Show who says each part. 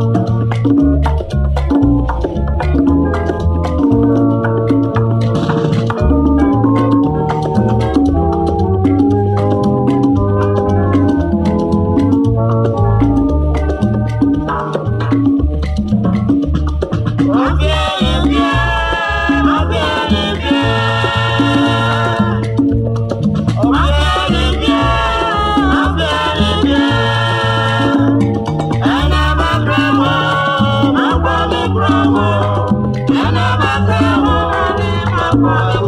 Speaker 1: Thank you. Mama.